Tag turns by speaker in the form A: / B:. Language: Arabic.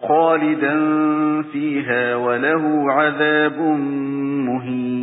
A: خالدا فيها وله عذاب مهين